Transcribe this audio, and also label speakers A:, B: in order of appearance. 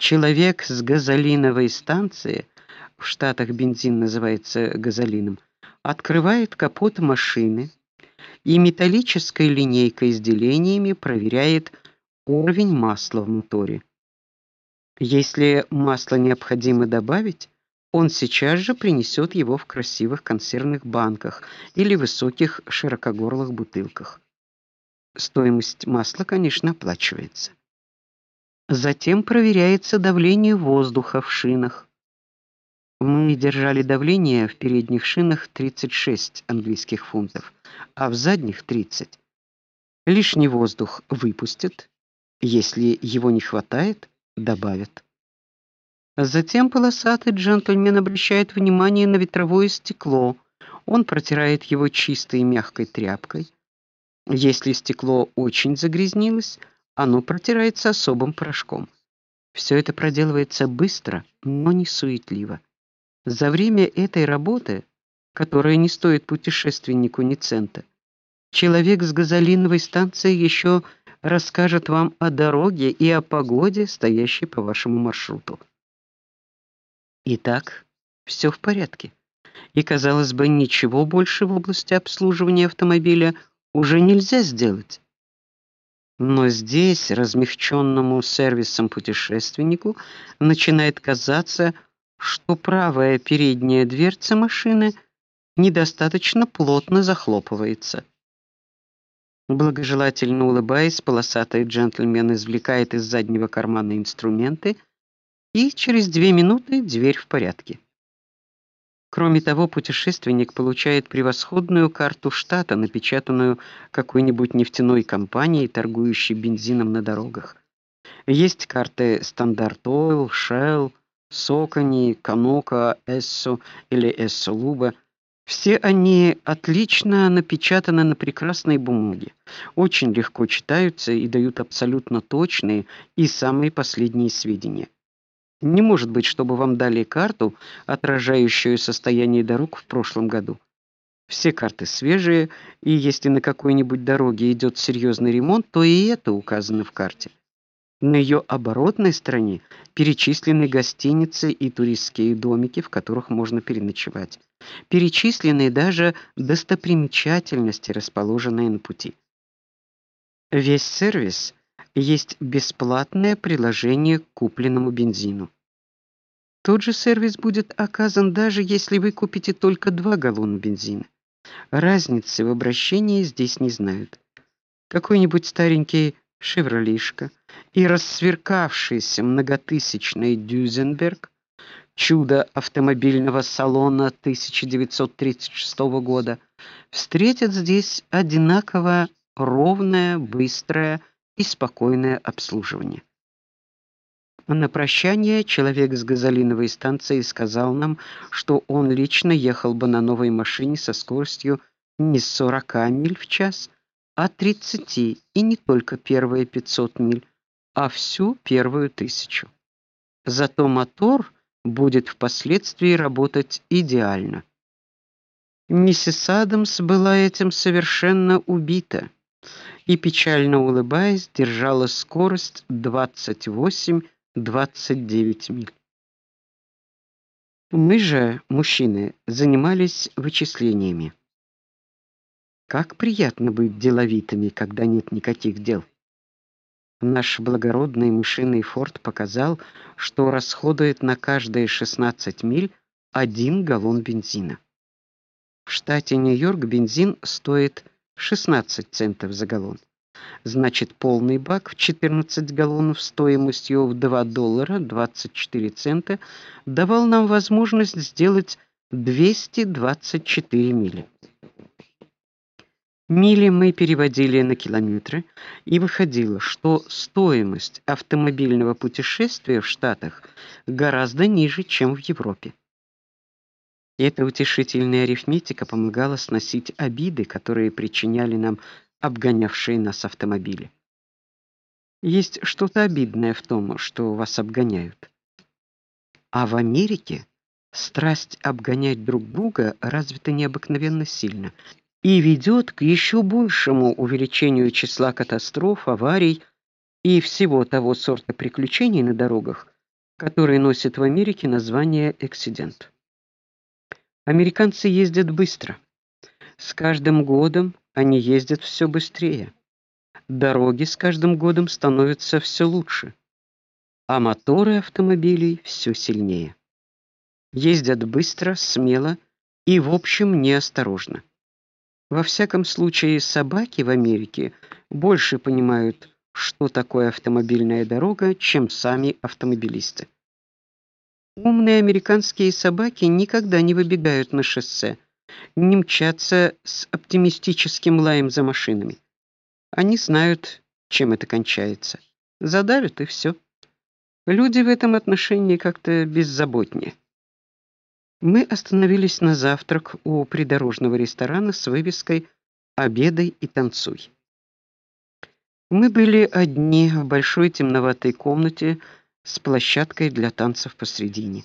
A: Человек с газолиновой станции, в Штатах бензин называется газолином, открывает капот машины и металлической линейкой с делениями проверяет уровень масла в моторе. Если масло необходимо добавить, он сейчас же принесет его в красивых консервных банках или высоких широкогорлых бутылках. Стоимость масла, конечно, оплачивается. Затем проверяется давление воздуха в шинах. Мы держали давление в передних шинах 36 английских фунтов, а в задних 30. Лишний воздух выпустят, если его не хватает, добавят. Затем полосатый джентльмен обращает внимание на ветровое стекло. Он протирает его чистой мягкой тряпкой. Если стекло очень загрязнилось, оно протирается особым порошком. Все это проделывается быстро, но не суетливо. За время этой работы, которая не стоит путешественнику ни цента, человек с газолиновой станции еще расскажет вам о дороге и о погоде, стоящей по вашему маршруту. Итак, все в порядке. И казалось бы, ничего больше в области обслуживания автомобиля уже нельзя сделать. Но здесь размягченному сервисом путешественнику начинает казаться, что правая передняя дверца машины недостаточно плотно захлопывается. Благожелательно улыбаясь, полосатый джентльмен извлекает из заднего кармана инструменты, и через две минуты дверь в порядке. Кроме того, путешественник получает превосходную карту штата, напечатанную какой-нибудь нефтяной компанией, торгующей бензином на дорогах. Есть карты Standard Oil, Shell, Socony, Conoco, Esso или Luba – все они отлично напечатаны на прекрасной бумаге. Очень легко читаются и дают абсолютно точные и самые последние сведения. Не может быть, чтобы вам дали карту, отражающую состояние дорог в прошлом году. Все карты свежие, и если на какой-нибудь дороге идет серьезный ремонт, то и это указано в карте. На ее оборотной стороне перечислены гостиницы и туристские домики, в которых можно переночевать. Перечислены даже достопримечательности, расположенные на пути. Весь сервис есть бесплатное приложение к купленному бензину. Тот же сервис будет оказан даже если вы купите только 2 галлона бензина. Разницы в обращении здесь не знают. Какой-нибудь старенький «Шевролишка» и рассверкавшийся многотысячный Дюзенберг чудо автомобильного салона 1936 года, встретят здесь одинаково ровное, быстрое и спокойное обслуживание. На прощание человек с газолиновой станции сказал нам, что он лично ехал бы на новой машине со скоростью не 40 миль в час, а 30, и не только первые 500 миль, а всю первую тысячу. Зато мотор будет впоследствии работать идеально. Миссис Адамс была этим совершенно убита и печально улыбаясь держала скорость 28-29 миль. Мы же, мужчины, занимались вычислениями. Как приятно быть деловитыми, когда нет никаких дел. Наш благородный мышиный форт показал, что расходует на каждые 16 миль 1 галлон бензина. В штате Нью-Йорк бензин стоит 16 центов за галлон. Значит, полный бак в 14 галлонов стоимостью в 2 доллара 24 цента давал нам возможность сделать 224 мили. Мили мы переводили на километры, и выходило, что стоимость автомобильного путешествия в Штатах гораздо ниже, чем в Европе. Эта утешительная арифметика помогала сносить обиды, которые причиняли нам обгонявшие нас автомобили. Есть что-то обидное в том, что вас обгоняют. А в Америке страсть обгонять друг друга развита необыкновенно сильно, и ведет к еще большему увеличению числа катастроф, аварий и всего того сорта приключений на дорогах, который носит в Америке название эксидент. Американцы ездят быстро. С каждым годом они ездят все быстрее. Дороги с каждым годом становятся все лучше, а моторы автомобилей все сильнее. Ездят быстро, смело и в общем неосторожно. Во всяком случае, собаки в Америке больше понимают, что такое автомобильная дорога, чем сами автомобилисты. Умные американские собаки никогда не выбегают на шоссе, не мчатся с оптимистическим лаем за машинами. Они знают, чем это кончается. Задавят и все. Люди в этом отношении как-то беззаботнее. Мы остановились на завтрак у придорожного ресторана с вывеской "Обедай и танцуй". Мы были одни в большой темноватой комнате с площадкой для танцев посредине.